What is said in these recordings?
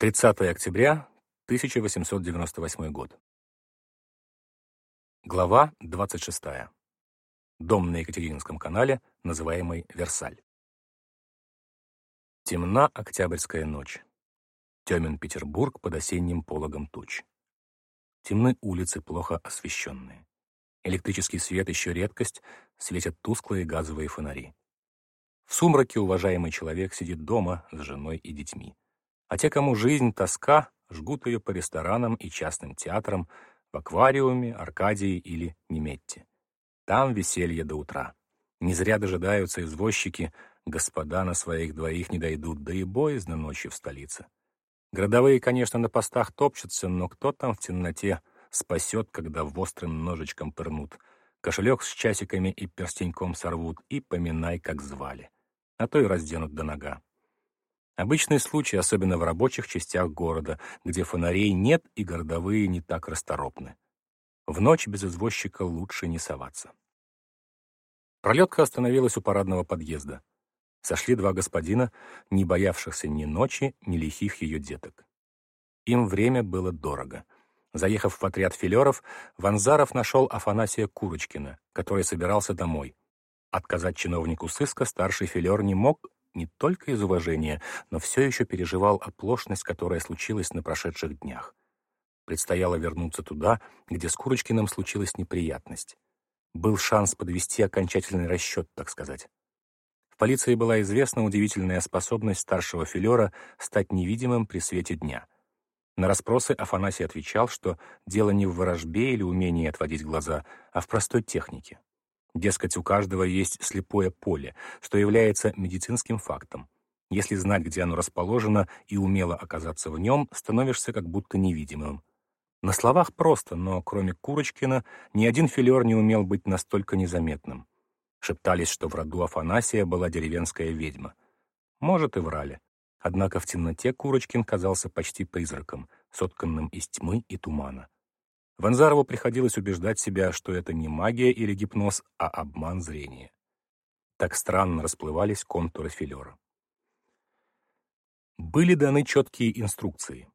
30 октября 1898 год. Глава 26. Дом на Екатерининском канале, называемый Версаль. Темна октябрьская ночь. Темен Петербург под осенним пологом туч. Темны улицы, плохо освещенные. Электрический свет еще редкость, светят тусклые газовые фонари. В сумраке уважаемый человек сидит дома с женой и детьми. А те, кому жизнь тоска, жгут ее по ресторанам и частным театрам, в аквариуме, Аркадии или Неметте. Там веселье до утра. Не зря дожидаются извозчики, господа на своих двоих не дойдут, да и боязно ночью в столице. Городовые, конечно, на постах топчутся, но кто там в темноте спасет, когда в острым ножичком пырнут, кошелек с часиками и перстеньком сорвут, и поминай, как звали. А то и разденут до нога. Обычный случай, особенно в рабочих частях города, где фонарей нет и городовые не так расторопны. В ночь без извозчика лучше не соваться. Пролетка остановилась у парадного подъезда. Сошли два господина, не боявшихся ни ночи, ни лихих ее деток. Им время было дорого. Заехав в отряд филеров, Ванзаров нашел Афанасия Курочкина, который собирался домой. Отказать чиновнику сыска старший филер не мог, не только из уважения, но все еще переживал оплошность, которая случилась на прошедших днях. Предстояло вернуться туда, где с Курочкиным случилась неприятность. Был шанс подвести окончательный расчет, так сказать. В полиции была известна удивительная способность старшего филера стать невидимым при свете дня. На расспросы Афанасий отвечал, что дело не в ворожбе или умении отводить глаза, а в простой технике. Дескать, у каждого есть слепое поле, что является медицинским фактом. Если знать, где оно расположено, и умело оказаться в нем, становишься как будто невидимым. На словах просто, но кроме Курочкина ни один филер не умел быть настолько незаметным. Шептались, что в роду Афанасия была деревенская ведьма. Может, и врали. Однако в темноте Курочкин казался почти призраком, сотканным из тьмы и тумана. Ванзарову приходилось убеждать себя, что это не магия или гипноз, а обман зрения. Так странно расплывались контуры филера. Были даны четкие инструкции.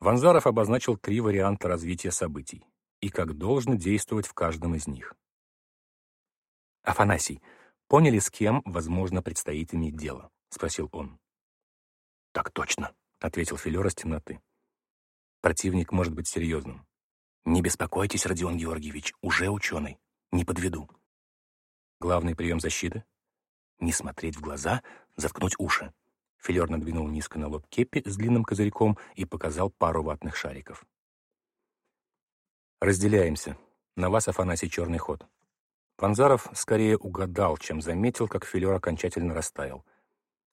Ванзаров обозначил три варианта развития событий и как должно действовать в каждом из них. «Афанасий, поняли, с кем, возможно, предстоит иметь дело?» — спросил он. «Так точно», — ответил Филер из темноты. «Противник может быть серьезным. Не беспокойтесь, Родион Георгиевич, уже ученый. Не подведу. Главный прием защиты — не смотреть в глаза, заткнуть уши. Филер надвинул низко на лоб кепи с длинным козырьком и показал пару ватных шариков. «Разделяемся. На вас, Афанасий, черный ход». Панзаров скорее угадал, чем заметил, как Филер окончательно растаял.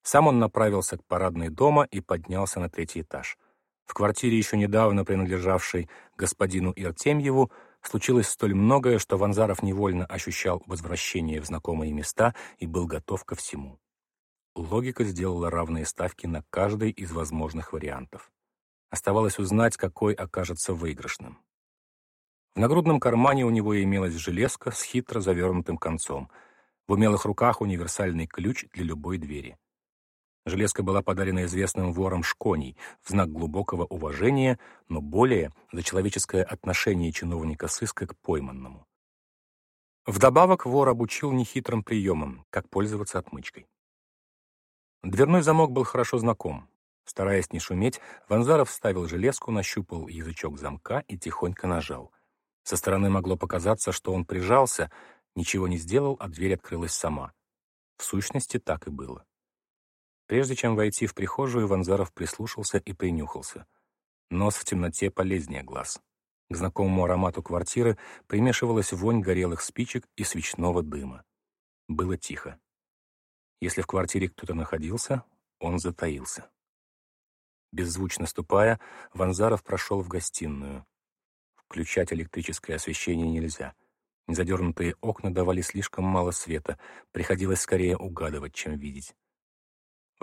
Сам он направился к парадной дома и поднялся на третий этаж. В квартире, еще недавно принадлежавшей господину Иртемьеву, случилось столь многое, что Ванзаров невольно ощущал возвращение в знакомые места и был готов ко всему. Логика сделала равные ставки на каждый из возможных вариантов. Оставалось узнать, какой окажется выигрышным. В нагрудном кармане у него имелась железка с хитро завернутым концом. В умелых руках универсальный ключ для любой двери. Железка была подарена известным вором Шконей в знак глубокого уважения, но более за человеческое отношение чиновника сыска к пойманному. Вдобавок вор обучил нехитрым приемам, как пользоваться отмычкой. Дверной замок был хорошо знаком. Стараясь не шуметь, Ванзаров вставил железку, нащупал язычок замка и тихонько нажал. Со стороны могло показаться, что он прижался, ничего не сделал, а дверь открылась сама. В сущности, так и было. Прежде чем войти в прихожую, Ванзаров прислушался и принюхался. Нос в темноте полезнее глаз. К знакомому аромату квартиры примешивалась вонь горелых спичек и свечного дыма. Было тихо. Если в квартире кто-то находился, он затаился. Беззвучно ступая, Ванзаров прошел в гостиную. Включать электрическое освещение нельзя. Незадернутые окна давали слишком мало света, приходилось скорее угадывать, чем видеть.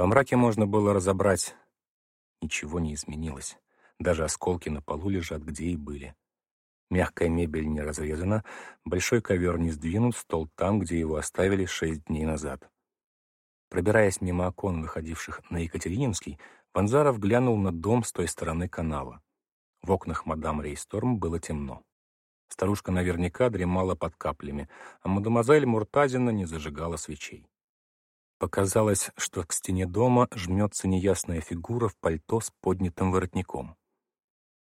Во мраке можно было разобрать. Ничего не изменилось. Даже осколки на полу лежат, где и были. Мягкая мебель не разрезана, большой ковер не сдвинут, стол там, где его оставили шесть дней назад. Пробираясь мимо окон, выходивших на Екатерининский, Ванзаров глянул на дом с той стороны канала. В окнах мадам Рейсторм было темно. Старушка наверняка дремала под каплями, а мадемуазель Муртазина не зажигала свечей. Показалось, что к стене дома жмется неясная фигура в пальто с поднятым воротником.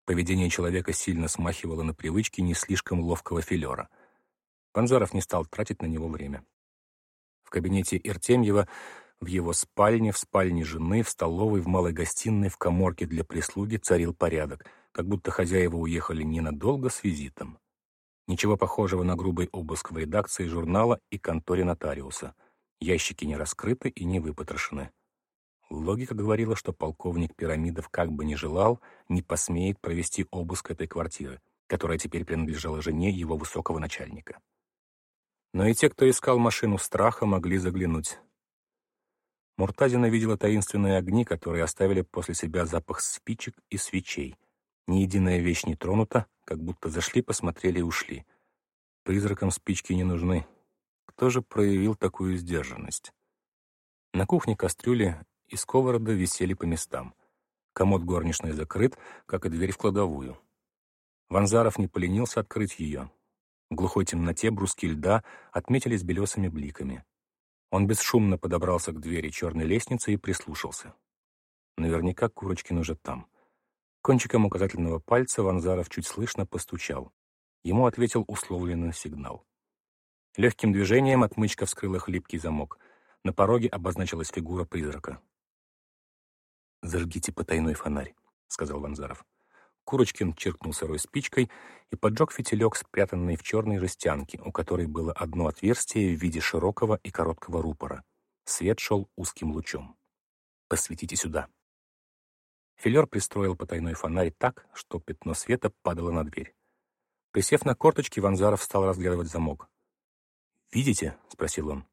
Поведение человека сильно смахивало на привычки не слишком ловкого филера. Панзаров не стал тратить на него время. В кабинете Иртемьева, в его спальне, в спальне жены, в столовой, в малой гостиной, в коморке для прислуги царил порядок, как будто хозяева уехали ненадолго с визитом. Ничего похожего на грубый обыск в редакции журнала и конторе нотариуса. Ящики не раскрыты и не выпотрошены. Логика говорила, что полковник Пирамидов как бы не желал, не посмеет провести обыск этой квартиры, которая теперь принадлежала жене его высокого начальника. Но и те, кто искал машину страха, могли заглянуть. Муртазина видела таинственные огни, которые оставили после себя запах спичек и свечей. Ни единая вещь не тронута, как будто зашли, посмотрели и ушли. Призракам спички не нужны. Кто же проявил такую сдержанность? На кухне кастрюли и сковорода висели по местам. Комод горничной закрыт, как и дверь в кладовую. Ванзаров не поленился открыть ее. В глухой темноте бруски льда отметились белесыми бликами. Он бесшумно подобрался к двери черной лестницы и прислушался. Наверняка Курочкин уже там. Кончиком указательного пальца Ванзаров чуть слышно постучал. Ему ответил условленный сигнал. Легким движением отмычка вскрыла хлипкий замок. На пороге обозначилась фигура призрака. «Зажгите потайной фонарь», — сказал Ванзаров. Курочкин чиркнул сырой спичкой и поджег фитилек, спрятанный в черной жестянке, у которой было одно отверстие в виде широкого и короткого рупора. Свет шел узким лучом. «Посветите сюда», Филер пристроил потайной фонарь так, что пятно света падало на дверь. Присев на корточки, Ванзаров стал разглядывать замок. «Видите?» — спросил он.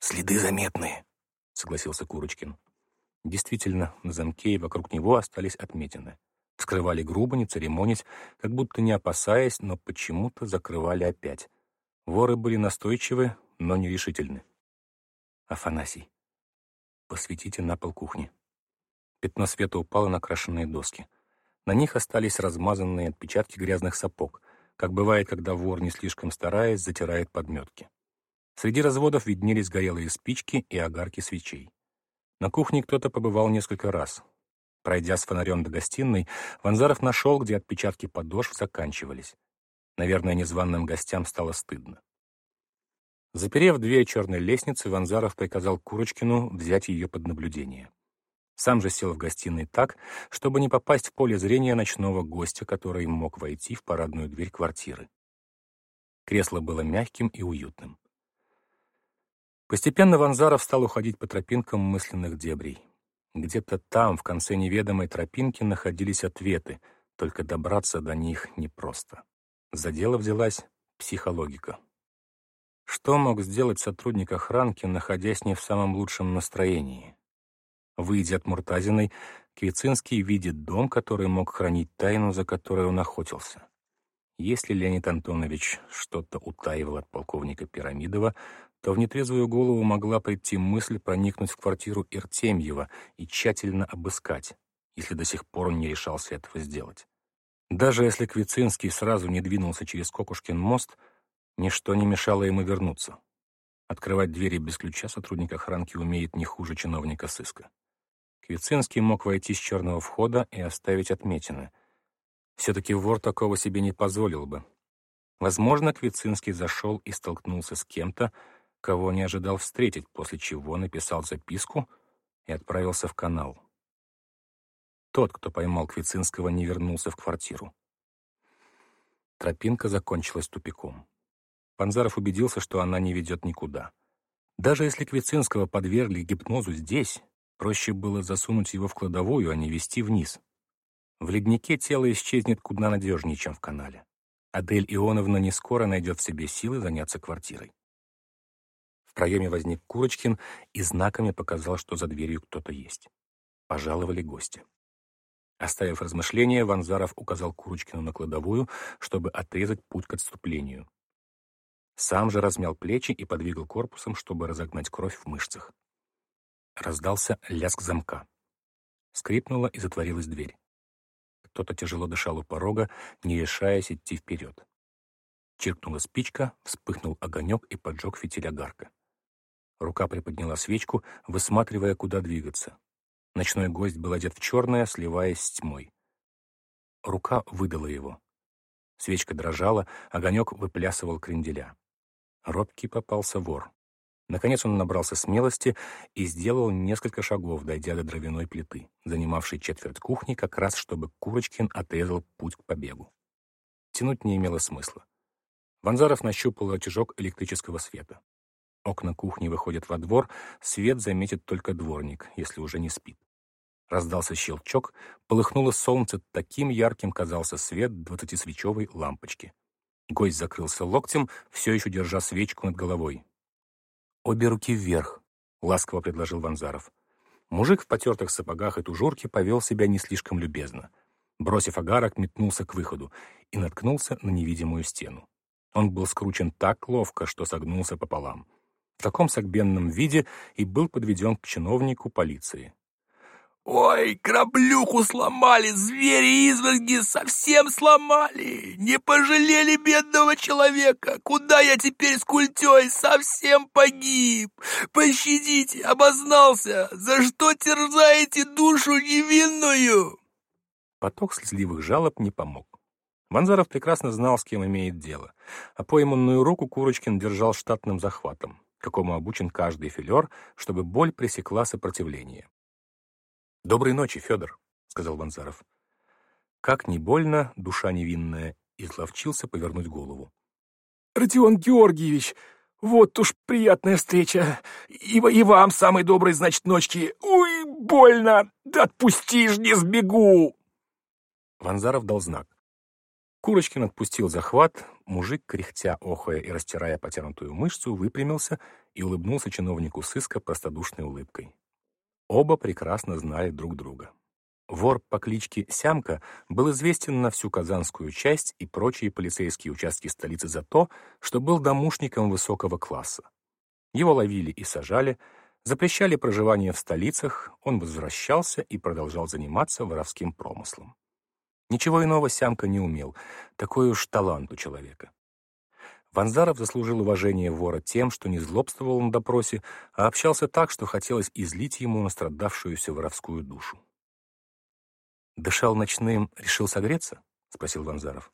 «Следы заметные», — согласился Курочкин. Действительно, на замке и вокруг него остались отметины. Вскрывали грубо, не церемонясь, как будто не опасаясь, но почему-то закрывали опять. Воры были настойчивы, но нерешительны. «Афанасий, посветите на пол кухни», Пятно света упало на крашенные доски. На них остались размазанные отпечатки грязных сапог, как бывает, когда вор, не слишком стараясь, затирает подметки. Среди разводов виднелись горелые спички и огарки свечей. На кухне кто-то побывал несколько раз. Пройдя с фонарем до гостиной, Ванзаров нашел, где отпечатки подошв заканчивались. Наверное, незваным гостям стало стыдно. Заперев дверь черной лестницы, Ванзаров приказал Курочкину взять ее под наблюдение. Сам же сел в гостиной так, чтобы не попасть в поле зрения ночного гостя, который мог войти в парадную дверь квартиры. Кресло было мягким и уютным. Постепенно Ванзаров стал уходить по тропинкам мысленных дебрей. Где-то там, в конце неведомой тропинки, находились ответы, только добраться до них непросто. За дело взялась психологика. Что мог сделать сотрудник охранки, находясь не в самом лучшем настроении? Выйдя от Муртазиной, Квицинский видит дом, который мог хранить тайну, за которой он охотился. Если Леонид Антонович что-то утаивал от полковника Пирамидова, то в нетрезвую голову могла прийти мысль проникнуть в квартиру Иртемьева и тщательно обыскать, если до сих пор он не решался этого сделать. Даже если Квицинский сразу не двинулся через Кокушкин мост, ничто не мешало ему вернуться. Открывать двери без ключа сотрудник охранки умеет не хуже чиновника сыска. Квицинский мог войти с черного входа и оставить отметины. Все-таки вор такого себе не позволил бы. Возможно, Квицинский зашел и столкнулся с кем-то, кого не ожидал встретить, после чего написал записку и отправился в канал. Тот, кто поймал Квицинского, не вернулся в квартиру. Тропинка закончилась тупиком. Панзаров убедился, что она не ведет никуда. Даже если Квицинского подвергли гипнозу здесь, Проще было засунуть его в кладовую, а не вести вниз. В леднике тело исчезнет куда надежнее, чем в канале. Адель Ионовна не скоро найдет в себе силы заняться квартирой. В проеме возник Курочкин и знаками показал, что за дверью кто-то есть. Пожаловали гости. Оставив размышления, Ванзаров указал Курочкину на кладовую, чтобы отрезать путь к отступлению. Сам же размял плечи и подвигал корпусом, чтобы разогнать кровь в мышцах. Раздался лязг замка. Скрипнула и затворилась дверь. Кто-то тяжело дышал у порога, не решаясь идти вперед. Чиркнула спичка, вспыхнул огонек и поджег фитиль огарка. Рука приподняла свечку, высматривая, куда двигаться. Ночной гость был одет в черное, сливаясь с тьмой. Рука выдала его. Свечка дрожала, огонек выплясывал кренделя. Робкий попался вор. Наконец он набрался смелости и сделал несколько шагов, дойдя до дровяной плиты, занимавшей четверть кухни, как раз чтобы Курочкин отрезал путь к побегу. Тянуть не имело смысла. Ванзаров нащупал рычажок электрического света. Окна кухни выходят во двор, свет заметит только дворник, если уже не спит. Раздался щелчок, полыхнуло солнце, таким ярким казался свет двадцатисвечевой лампочки. Гость закрылся локтем, все еще держа свечку над головой. «Обе руки вверх», — ласково предложил Ванзаров. Мужик в потертых сапогах и тужурке повел себя не слишком любезно. Бросив агарок, метнулся к выходу и наткнулся на невидимую стену. Он был скручен так ловко, что согнулся пополам. В таком согбенном виде и был подведен к чиновнику полиции. «Ой, кораблюху сломали, звери-изверги совсем сломали! Не пожалели бедного человека! Куда я теперь с культей? Совсем погиб! Пощадите, обознался! За что терзаете душу невинную?» Поток слезливых жалоб не помог. Ванзаров прекрасно знал, с кем имеет дело, а пойманную руку Курочкин держал штатным захватом, какому обучен каждый филер, чтобы боль пресекла сопротивление. «Доброй ночи, Федор», — сказал Ванзаров. Как не больно, душа невинная, изловчился повернуть голову. «Родион Георгиевич, вот уж приятная встреча. И, и вам самой доброй, значит, ночки. Ой, больно! Да отпустишь, не сбегу!» Ванзаров дал знак. Курочкин отпустил захват, мужик, кряхтя, охая и растирая потянутую мышцу, выпрямился и улыбнулся чиновнику сыска простодушной улыбкой. Оба прекрасно знали друг друга. Вор по кличке Сямка был известен на всю Казанскую часть и прочие полицейские участки столицы за то, что был домушником высокого класса. Его ловили и сажали, запрещали проживание в столицах, он возвращался и продолжал заниматься воровским промыслом. Ничего иного Сямка не умел, такой уж талант у человека. Ванзаров заслужил уважение вора тем, что не злобствовал на допросе, а общался так, что хотелось излить ему настрадавшуюся воровскую душу. «Дышал ночным, решил согреться?» — спросил Ванзаров.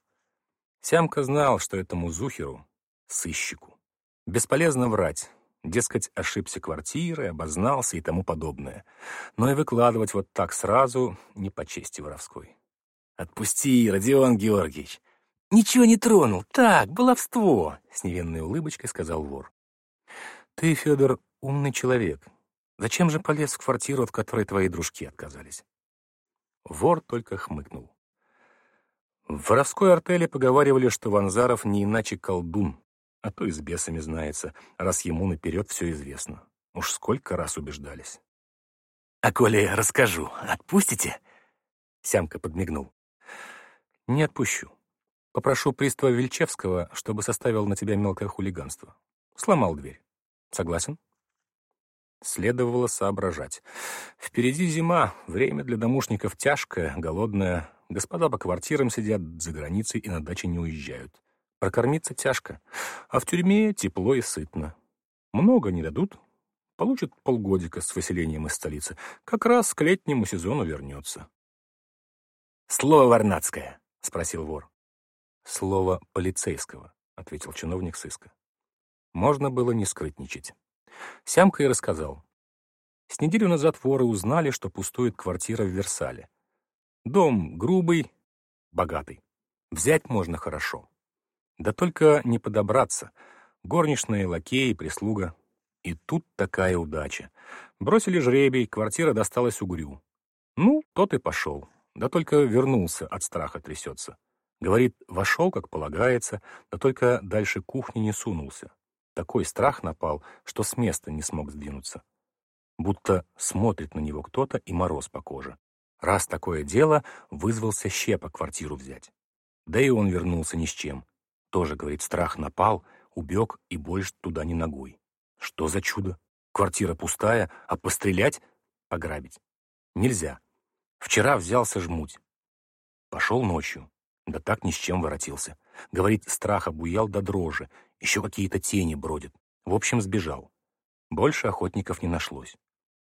Сямка знал, что этому Зухеру, сыщику, бесполезно врать, дескать, ошибся квартирой, обознался и тому подобное. Но и выкладывать вот так сразу не по чести воровской. «Отпусти, Родион Георгиевич!» «Ничего не тронул. Так, баловство», — с невинной улыбочкой сказал вор. «Ты, Федор, умный человек. Зачем же полез в квартиру, от которой твои дружки отказались?» Вор только хмыкнул. В воровской артели поговаривали, что Ванзаров не иначе колдун, а то и с бесами знается, раз ему наперед все известно. Уж сколько раз убеждались. «А коли расскажу, отпустите?» Сямка подмигнул. «Не отпущу. Попрошу пристава Вельчевского, чтобы составил на тебя мелкое хулиганство. Сломал дверь. Согласен? Следовало соображать. Впереди зима, время для домушников тяжкое, голодное. Господа по квартирам сидят за границей и на даче не уезжают. Прокормиться тяжко, а в тюрьме тепло и сытно. Много не дадут. Получит полгодика с выселением из столицы. Как раз к летнему сезону вернется. «Слово варнацкое», — спросил вор. «Слово полицейского», — ответил чиновник сыска. Можно было не скрытничать. Сямка и рассказал. С неделю назад воры узнали, что пустует квартира в Версале. Дом грубый, богатый. Взять можно хорошо. Да только не подобраться. Горничные, лакеи, прислуга. И тут такая удача. Бросили жребий, квартира досталась угрю. Ну, тот и пошел. Да только вернулся, от страха трясется. Говорит, вошел, как полагается, да только дальше кухни не сунулся. Такой страх напал, что с места не смог сдвинуться. Будто смотрит на него кто-то и мороз по коже. Раз такое дело, вызвался щепа квартиру взять. Да и он вернулся ни с чем. Тоже, говорит, страх напал, убег и больше туда ни ногой. Что за чудо? Квартира пустая, а пострелять — пограбить. Нельзя. Вчера взялся жмуть. Пошел ночью, да так ни с чем воротился. Говорит, страх обуял до дрожи, еще какие-то тени бродят. В общем, сбежал. Больше охотников не нашлось.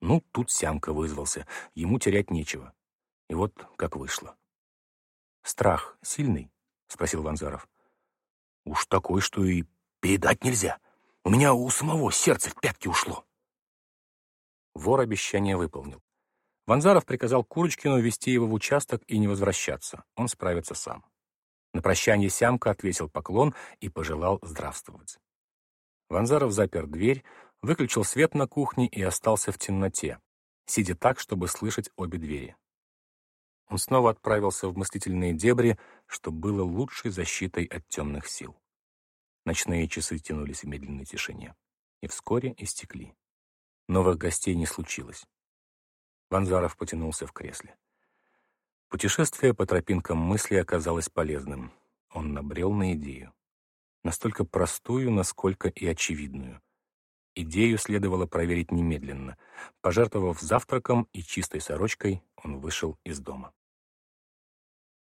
Ну, тут Сямка вызвался, ему терять нечего. И вот как вышло. «Страх сильный?» — спросил Ванзаров. «Уж такой, что и передать нельзя. У меня у самого сердце в пятки ушло». Вор обещание выполнил. Ванзаров приказал Курочкину вести его в участок и не возвращаться. Он справится сам. На прощание Сямка отвесил поклон и пожелал здравствовать. Ванзаров запер дверь, выключил свет на кухне и остался в темноте, сидя так, чтобы слышать обе двери. Он снова отправился в мыслительные дебри, что было лучшей защитой от темных сил. Ночные часы тянулись в медленной тишине и вскоре истекли. Новых гостей не случилось. Ванзаров потянулся в кресле. Путешествие по тропинкам мысли оказалось полезным. Он набрел на идею. Настолько простую, насколько и очевидную. Идею следовало проверить немедленно. Пожертвовав завтраком и чистой сорочкой, он вышел из дома.